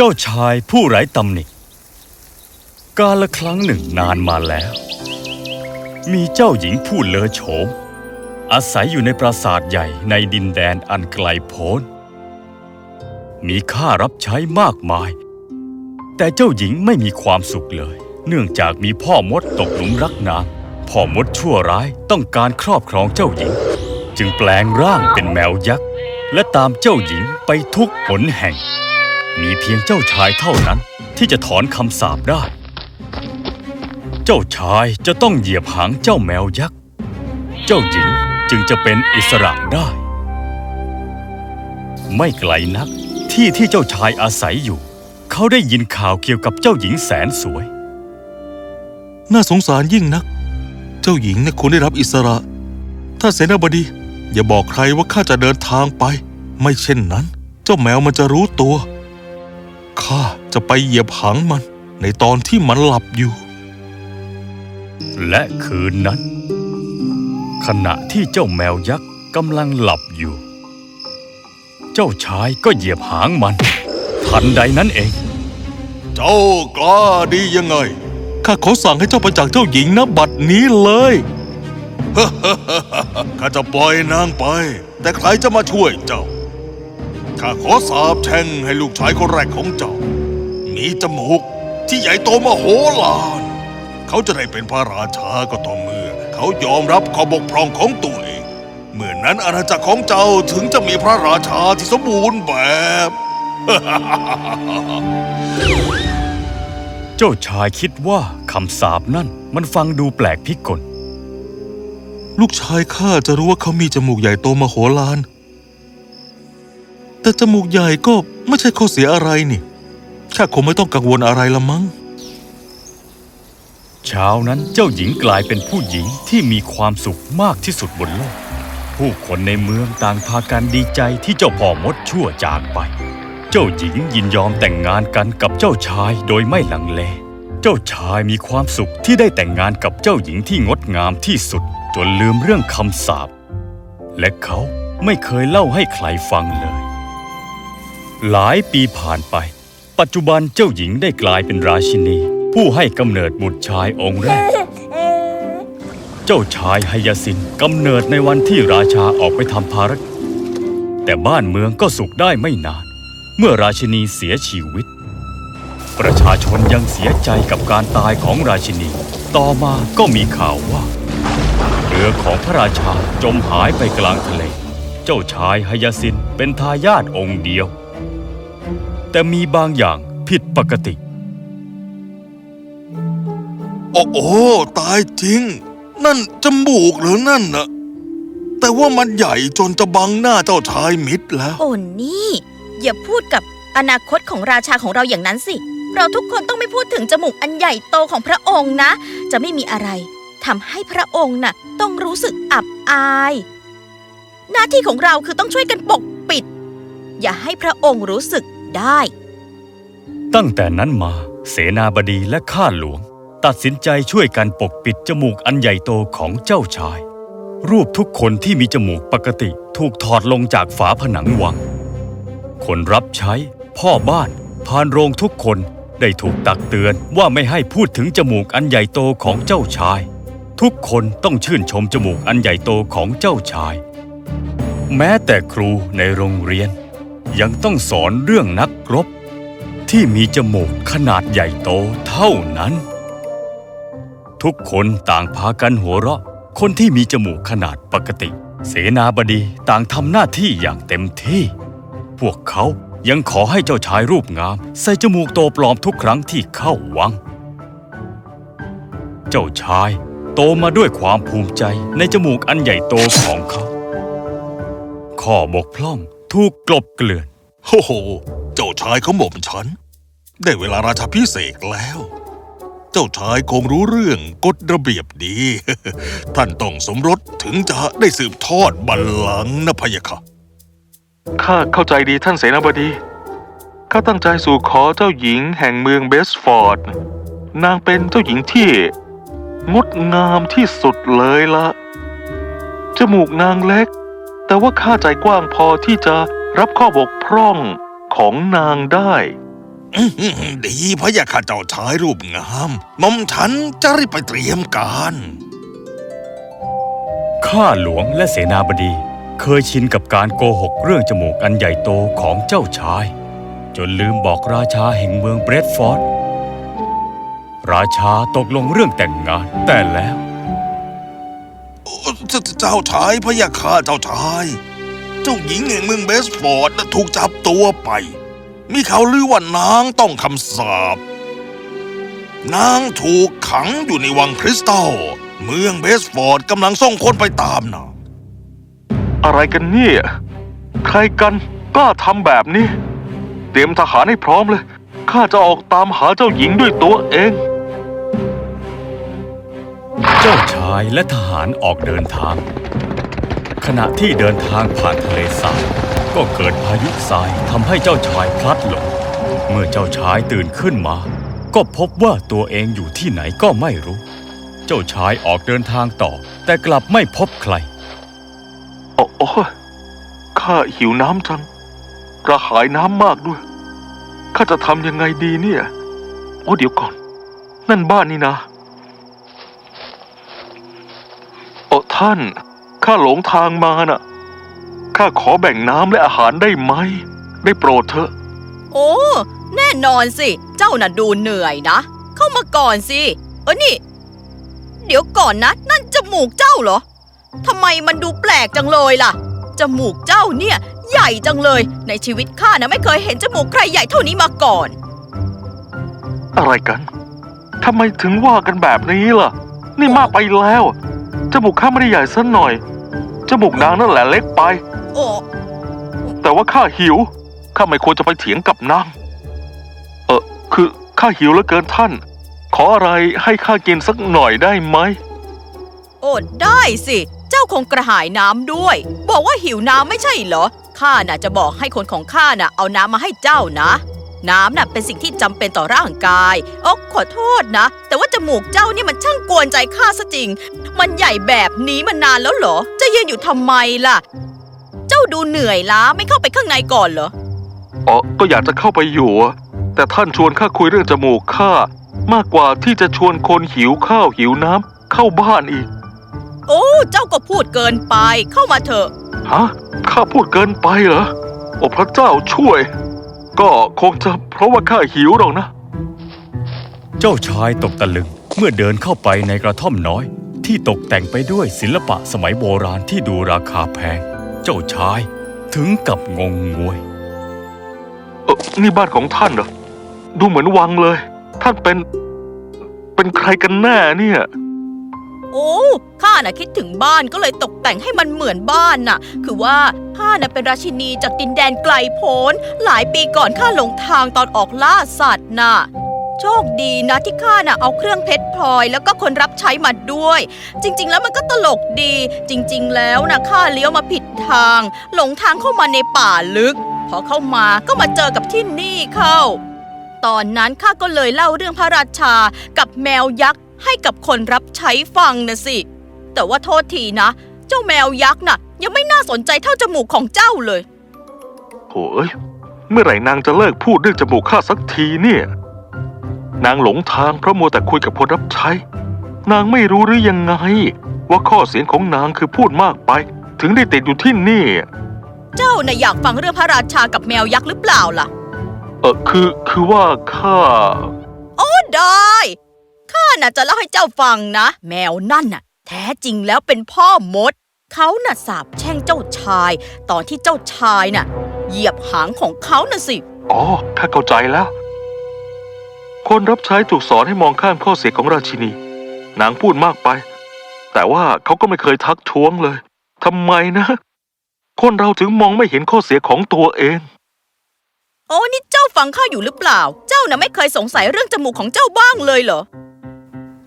เจ้าชายผู้ไร้ตำหนิ กาละครั้งหนึ่งนานมาแล้ว มีเจ้าหญิงผู้เลอโฉม อาศัยอยู่ในปราสาทใหญ่ในดินแดนอันไกลโพ้น มีข้ารับใช้มากมาย แต่เจ้าหญิงไม่มีความสุขเลย เนื่องจากมีพ่อมดตกหลุมรักนางพ่อมดชั่วร้ายต้องการครอบครองเจ้าหญิง จึงแปลงร่างเป็นแมวยักษ์ และตามเจ้าหญิงไปทุกหนแห่ง มีเพียงเจ้าชายเท่านั้นที่จะถอนคำสาปได้ เจ้าชายจะต้องเหยียบหางเจ้าแมวยักษ์ เจ้าหญิงจึงจะเป็นอิสระได้ ไม่ไกลนักที่ที่เจ้าชายอาศัยอยู่ เขาได้ยินข่าวเกี่ยวกับเจ้าหญิงแสนสวย น่าสงสารยิ่งนัก เจ้าหญิงเนี่ยควรได้รับอิสระ ถ้าเสนาบดี อย่าบอกใครว่าข้าจะเดินทางไป ไม่เช่นนั้น เจ้าแมวมันจะรู้ตัว ข้าจะไปเหยียบหางมันในตอนที่มันหลับอยู่ และคืนนั้น ขณะที่เจ้าแมวยักษ์กำลังหลับอยู่ เจ้าชายก็เหยียบหางมัน ทันใดนั้นเอง เจ้ากล้าดียังไง ข้าขอสั่งให้เจ้าไปจากเจ้าหญิงนะบัดนี้เลยข้าจะปล่อยนางไป แต่ใครจะมาช่วยเจ้า ข้าขอสาบแช่งให้ลูกชายคนแรกของเจ้า มีจมูกที่ใหญ่โตมโหฬารเขาจะได้เป็นพระราชาก็ต่อเมื่อ เขายอมรับข้อบกพร่องของตัวเอง เมื่อนั้นอาณาจักรของเจ้าถึงจะมีพระราชาที่สมบูรณ์แบบ เจ้าชายคิดว่าคำสาปนั่นมันฟังดูแปลกพิกล ลูกชายข้าจะรู้ว่าเขามีจมูกใหญ่โตมโหฬาร แต่จมูกใหญ่ก็ไม่ใช่ข้อเสียอะไรนี่ข้าคงไม่ต้องกังวลอะไรละมั้ง เช้านั้นเจ้าหญิงกลายเป็นผู้หญิงที่มีความสุขมากที่สุดบนโลก ผู้คนในเมืองต่างพากันดีใจที่เจ้าพ่อมดชั่วจากไป เจ้าหญิงยินยอมแต่งงานกันกับเจ้าชายโดยไม่ลังเล เจ้าชายมีความสุขที่ได้แต่งงานกับเจ้าหญิงที่งดงามที่สุด จนลืมเรื่องคำสาปและเขาไม่เคยเล่าให้ใครฟังเลย หลายปีผ่านไป ปัจจุบันเจ้าหญิงได้กลายเป็นราชินี ผู้ให้กำเนิดบุตรชายองค์แรก เจ้าชายไฮยาซินกำเนิดในวันที่ราชาออกไปทำภารกิจ แต่บ้านเมืองก็สุขได้ไม่นาน เมื่อราชินีเสียชีวิต ประชาชนยังเสียใจกับการตายของราชินี ต่อมาก็มีข่าวว่าเรือของพระราชาจมหายไปกลางทะเล เจ้าชายไฮยาซินเป็นทายาทองค์เดียว แต่มีบางอย่างผิดปกติ โอ้โอตายจริง นั่นจมูกหรือนั่นนะแต่ว่ามันใหญ่จนจะบังหน้าเจ้าชายมิดแล้ว โอ้นี่ อย่าพูดกับอนาคตของราชาของเราอย่างนั้นสิ เราทุกคนต้องไม่พูดถึงจมูกอันใหญ่โตของพระองค์นะ จะไม่มีอะไรทำให้พระองค์น่ะ ต้องรู้สึกอับอาย หน้าที่ของเราคือต้องช่วยกันปกปิด อย่าให้พระองค์รู้สึก ได้ ตั้งแต่นั้นมาเสนาบดีและข้าหลวง ตัดสินใจช่วยกันปกปิดจมูกอันใหญ่โตของเจ้าชาย รูปทุกคนที่มีจมูกปกติถูกถอดลงจากฝาผนังวัง คนรับใช้ พ่อบ้านพานโรงทุกคนได้ถูกตักเตือนว่าไม่ให้พูดถึงจมูกอันใหญ่โตของเจ้าชาย ทุกคนต้องชื่นชมจมูกอันใหญ่โตของเจ้าชาย แม้แต่ครูในโรงเรียน ยังต้องสอนเรื่องนักรบ ที่มีจมูกขนาดใหญ่โตเท่านั้น ทุกคนต่างพากันหัวเราะ คนที่มีจมูกขนาดปกติ เสนาบดีต่างทำหน้าที่อย่างเต็มที่ พวกเขายังขอให้เจ้าชายรูปงาม ใส่จมูกโตปลอมทุกครั้งที่เข้าวัง เจ้าชายโตมาด้วยความภูมิใจในจมูกอันใหญ่โตของเขา ข้อบกพร่อง ถูกกลบเกลื่อน โอ้โห เจ้าชายเขาหม่อมฉัน ได้เวลาราชาพิเศษแล้ว เจ้าชายคงรู้เรื่องกฎระเบียบดี ท่านต้องสมรสถึงจะได้สืบทอดบัลลังก์นะพะยะค่ะ ข้าเข้าใจดีท่านเสนาบดี ข้าตั้งใจสู่ขอเจ้าหญิงแห่งเมืองเบสฟอร์ด นางเป็นเจ้าหญิงที่งดงามที่สุดเลยละจมูกนางเล็ก แต่ว่าข้าใจกว้างพอที่จะรับข้อบกพร่องของนางได้ดีพระยาข้าเจ้าชายรูปงามมอมฉันจะรีบไปเตรียมการ ข้าหลวงและเสนาบดี เคยชินกับการโกหกเรื่องจมูกอันใหญ่โตของเจ้าชาย จนลืมบอกราชาแห่งเมืองเบรดฟอร์ด ราชาตกลงเรื่องแต่งงานแต่แล้ว เจ้าเจ้าชายพระยาข้าเจ้าชาย เจ้าหญิงแห่งเมืองเบสฟอร์ดน่ะถูกจับตัวไป มีข่าวลือว่านางต้องคำสาป นางถูกขังอยู่ในวังคริสตัล เมืองเบสฟอร์ดกำลังส่งคนไปตามนางอะไรกันเนี่ย ใครกันกล้าทำแบบนี้ เตรียมทหารให้พร้อมเลย ข้าจะออกตามหาเจ้าหญิงด้วยตัวเอง เจ้าชายและทหารออกเดินทาง ขณะที่เดินทางผ่านทะเลทรายก็เกิดพายุทรายทำให้เจ้าชายพลัดหลง เมื่อเจ้าชายตื่นขึ้นมา ก็พบว่าตัวเองอยู่ที่ไหนก็ไม่รู้ เจ้าชายออกเดินทางต่อ แต่กลับไม่พบใครโอ้โอข้าหิวน้ำจังกระหายน้ำมากด้วยข้าจะทำยังไงดีเนี่ย โอ้เดี๋ยวก่อน นั่นบ้านนี่นะ ท่าน ข้าหลงทางมาน่ะ ข้าขอแบ่งน้ำและอาหารได้ไหม ได้โปรดเถอะ โอ้ แน่นอนสิ เจ้าน่ะดูเหนื่อยนะ เข้ามาก่อนสิ เออนี่ เดี๋ยวก่อนนะ นั่นจมูกเจ้าเหรอทำไมมันดูแปลกจังเลยล่ะ จมูกเจ้าเนี่ย ใหญ่จังเลย ในชีวิตข้านะไม่เคยเห็นจมูกใครใหญ่เท่านี้มาก่อน อะไรกันทำไมถึงว่ากันแบบนี้ล่ะ นี่มากไปแล้ว จมูกข้าไม่ได้ใหญ่สักหน่อย จมูกนางนั่นแหละเล็กไป โอ้แต่ว่าข้าหิว ข้าไม่ควรจะไปเถียงกับนาง เออคือข้าหิวเหลือเกินท่าน ขออะไรให้ข้ากินสักหน่อยได้ไหม โอ้ได้สิ เจ้าคงกระหายน้ำด้วย บอกว่าหิวน้ำไม่ใช่เหรอ ข้าน่ะจะบอกให้คนของข้าน่ะเอาน้ำมาให้เจ้านะ น้ำน่ะเป็นสิ่งที่จำเป็นต่อร่างกายโอ้ขอโทษนะ แต่ว่าจมูกเจ้านี่มันช่างกวนใจข้าซะจริง มันใหญ่แบบนี้มานานแล้วเหรอ จะยืนอยู่ทำไมล่ะ เจ้าดูเหนื่อยล้าไม่เข้าไปข้างในก่อนเหรออ๋อก็อยากจะเข้าไปอยู่อะแต่ท่านชวนข้าคุยเรื่องจมูกข้า มากกว่าที่จะชวนคนหิวข้าวหิวน้ำเข้าบ้านอีก โอ้เจ้าก็พูดเกินไปเข้ามาเถอะ ฮะ ข้าพูดเกินไปเหรอ โอ้พระเจ้าช่วย ก็คงจะเพราะว่าข้าหิวหรอกนะ เจ้าชายตกตะลึงเมื่อเดินเข้าไปในกระท่อมน้อย ที่ตกแต่งไปด้วยศิลปะสมัยโบราณที่ดูราคาแพง เจ้าชายถึงกับงงงวย เออนี่บ้านของท่านเหรอ ดูเหมือนวังเลย ท่านเป็น เป็นใครกันแน่เนี่ย โอ้ข้าน่ะคิดถึงบ้านก็เลยตกแต่งให้มันเหมือนบ้านน่ะ คือว่าข้าน่ะเป็นราชินีจากดินแดนไกลโพ้น หลายปีก่อนข้าหลงทางตอนออกล่าสัตว์น่ะ โชคดีนะที่ข้าน่ะเอาเครื่องเพชรพลอย แล้วก็คนรับใช้มาด้วย จริง ๆ แล้วมันก็ตลกดี จริง ๆ แล้วนะข้าเลี้ยวมาผิดทาง หลงทางเข้ามาในป่าลึก พอเข้ามาก็มาเจอกับที่นี่เข้า ตอนนั้นข้าก็เลยเล่าเรื่องพระราชากับแมวยักษ์ ให้กับคนรับใช้ฟังนะสิ แต่ว่าโทษทีนะ เจ้าแมวยักษ์น่ะ ยังไม่น่าสนใจเท่าจมูกของเจ้าเลยโถ่เอ้ยเมื่อไหร่นางจะเลิกพูดเรื่องจมูกข้าสักทีเนี่ย นางหลงทางเพราะมัวแต่คุยกับคนรับใช้ นางไม่รู้หรือยังไง ว่าข้อเสียงของนางคือพูดมากไป ถึงได้ติดอยู่ที่นี่ เจ้าน่ะอยากฟังเรื่องพระราชากับแมวยักษ์หรือเปล่าล่ะ เออคือคือว่าข้า โอ้ได้ ข้าน่ะจะเล่าให้เจ้าฟังนะ แมวนั่นน่ะ แท้จริงแล้วเป็นพ่อมด เขาน่ะสาบแช่งเจ้าชาย ตอนที่เจ้าชายน่ะ เหยียบหางของเขาน่ะสิ อ๋อข้าเข้าใจแล้ว คนรับใช้ถูกสอนให้มองข้ามข้อเสียของราชินี นางพูดมากไป แต่ว่าเขาก็ไม่เคยทักท้วงเลยทำไมนะ คนเราถึงมองไม่เห็นข้อเสียของตัวเองโอ้นี่เจ้าฟังข้าอยู่หรือเปล่า เจ้าน่ะไม่เคยสงสัยเรื่องจมูกของเจ้าบ้างเลยเหรอ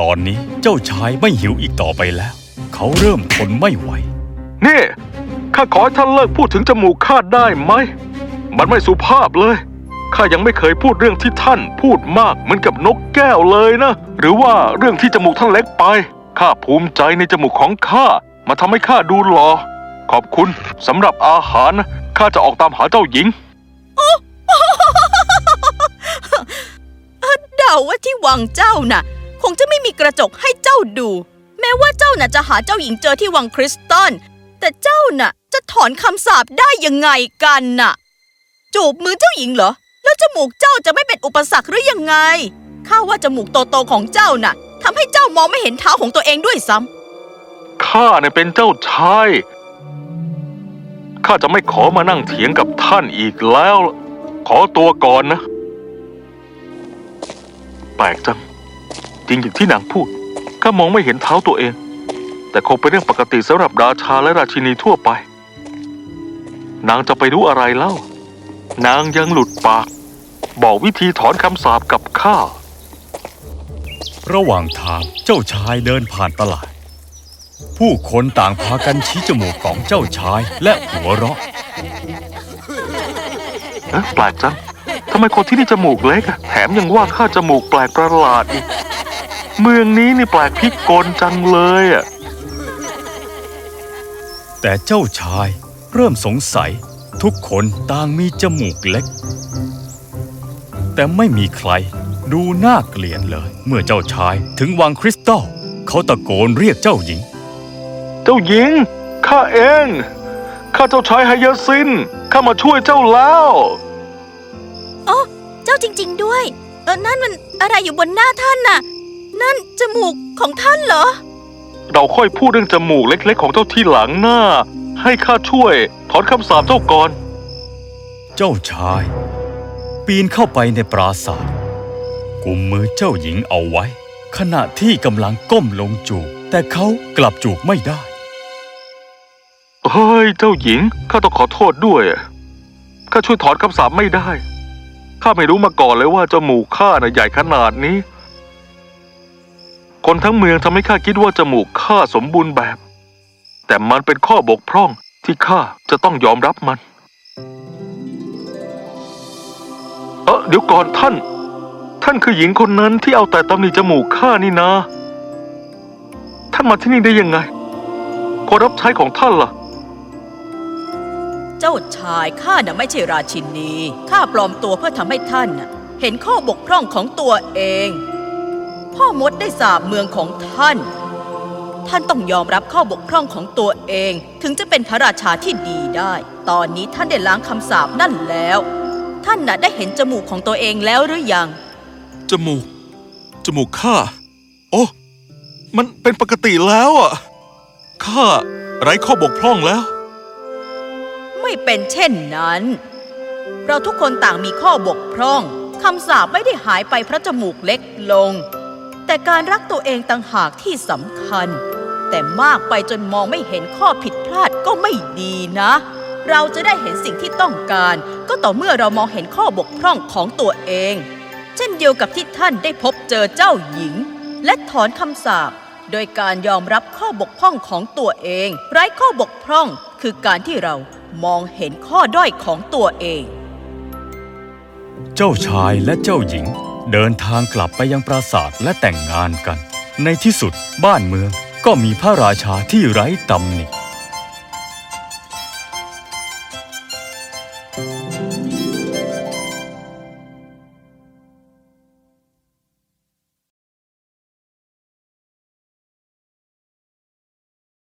ตอนนี้เจ้าชายไม่หิวอีกต่อไปแล้ว เขาเริ่มทนไม่ไหว นี่ข้าขอให้ท่านเลิกพูดถึงจมูกข้าได้ไหม มันไม่สุภาพเลย ข้ายังไม่เคยพูดเรื่องที่ท่านพูดมากเหมือนกับนกแก้วเลยนะ หรือว่าเรื่องที่จมูกท่านเล็กไป ข้าภูมิใจในจมูกของข้า มาทำให้ข้าดูหลอ่อ ขอบคุณสำหรับอาหารนะข้าจะออกตามหาเจ้าหญิงาว่าที่วังเจ้าน่ะ คงจะไม่มีกระจกให้เจ้าดู แม้ว่าเจ้าน่ะจะหาเจ้าหญิงเจอที่วังคริสตันแต่เจ้าน่ะ จะถอนคำสาปได้ยังไงกันน่ะ จูบมือเจ้าหญิงเหรอ แล้วจมูกเจ้าจะไม่เป็นอุปสรรคหรือยังไงข้าว่าจมูกโตๆของเจ้าน่ะทำให้เจ้ามองไม่เห็นเท้าของตัวเองด้วยซ้ำข้าเนี่ยเป็นเจ้าชายข้าจะไม่ขอมานั่งเถียงกับท่านอีกแล้ว ขอตัวก่อนนะ แปลกจัง ริงอย่างที่นางพูดข้ามองไม่เห็นเท้าตัวเอง แต่คงเป็นเรื่องปกติสำหรับราชาและราชินีทั่วไป นางจะไปรู้อะไรเล่า นางยังหลุดปาก บอกวิธีถอนคำสาปกับข้า ระหว่างทางเจ้าชายเดินผ่านตลาด ผู้คนต่างพากันชี้จมูกของเจ้าชายและหัวเราะเอ๊ะแปลกจังทำไมคนที่นี่จมูกเล็กอะแถมยังว่าข้าจมูกแปลกประหลาดอีก เมืองนี้นี่แปลกพิกลจังเลยอะแต่เจ้าชายเริ่มสงสัยทุกคนต่างมีจมูกเล็ก แต่ไม่มีใครดูน่าเกลียดเลย เมื่อเจ้าชายถึงวังคริสตัลเขาตะโกนเรียกเจ้าหญิง เจ้าหญิง ข้าเอง ข้าเจ้าชายไฮยาซิน ข้ามาช่วยเจ้าแล้วเจ้าจริง ๆ ด้วย เออนั่นมันอะไรอยู่บนหน้าท่านน่ะ นั่นจมูกของท่านเหรอ เราค่อยพูดเรื่องจมูกเล็ก ๆ ของเจ้าที่หลังหน้า ให้ข้าช่วยถอนคำสาปเจ้าก่อน เจ้าชาย ปีนเข้าไปในปราสาทกุมมือเจ้าหญิงเอาไว้ ขณะที่กำลังก้มลงจูบแต่เขากลับจูบไม่ได้ เฮ้ย เจ้าหญิง ข้าต้องขอโทษด้วยอะข้าช่วยถอนคำสาปไม่ได้ ข้าไม่รู้มาก่อนเลยว่าจมูกข้าน่ะใหญ่ขนาดนี้ คนทั้งเมืองทำให้ข้าคิดว่าจมูกข้าสมบูรณ์แบบ แต่มันเป็นข้อบกพร่องที่ข้าจะต้องยอมรับมัน เออเดี๋ยวก่อนท่าน ท่านคือหญิงคนนั้นที่เอาแต่ตำหนิจมูกข้านี่นะ ท่านมาที่นี่ได้ยังไงคนรับใช้ของท่านล่ะ เจ้าชายข้าน่ะไม่ใช่ราชินีข้าปลอมตัวเพื่อทำให้ท่านน่ะเห็นข้อบกพร่องของตัวเอง พ่อมดได้สาบเมืองของท่าน ท่านต้องยอมรับข้อบกพร่องของตัวเอง ถึงจะเป็นพระราชาที่ดีได้ ตอนนี้ท่านได้ล้างคำสาปนั่นแล้ว ท่านน่ะได้เห็นจมูกของตัวเองแล้วหรือยัง จมูก จมูกข้า โอ้ มันเป็นปกติแล้วอะ ข้าไร้ข้อบกพร่องแล้ว ไม่เป็นเช่นนั้น เราทุกคนต่างมีข้อบกพร่องคำสาปไม่ได้หายไปเพราะจมูกเล็กลง แต่การรักตัวเองต่างหากที่สำคัญ แต่มากไปจนมองไม่เห็นข้อผิดพลาดก็ไม่ดีนะ เราจะได้เห็นสิ่งที่ต้องการ ก็ต่อเมื่อเรามองเห็นข้อบกพร่องของตัวเอง เช่นเดียวกับที่ท่านได้พบเจอเจ้าหญิง และถอนคำสาปโดยการยอมรับข้อบกพร่องของตัวเอง ไร้ข้อบกพร่องคือการที่เรามองเห็นข้อด้อยของตัวเอง เจ้าชายและเจ้าหญิง เดินทางกลับไปยังปราสาทและแต่งงานกัน ในที่สุดบ้านเมืองก็มีพระราชาที่ไร้ตำหนิ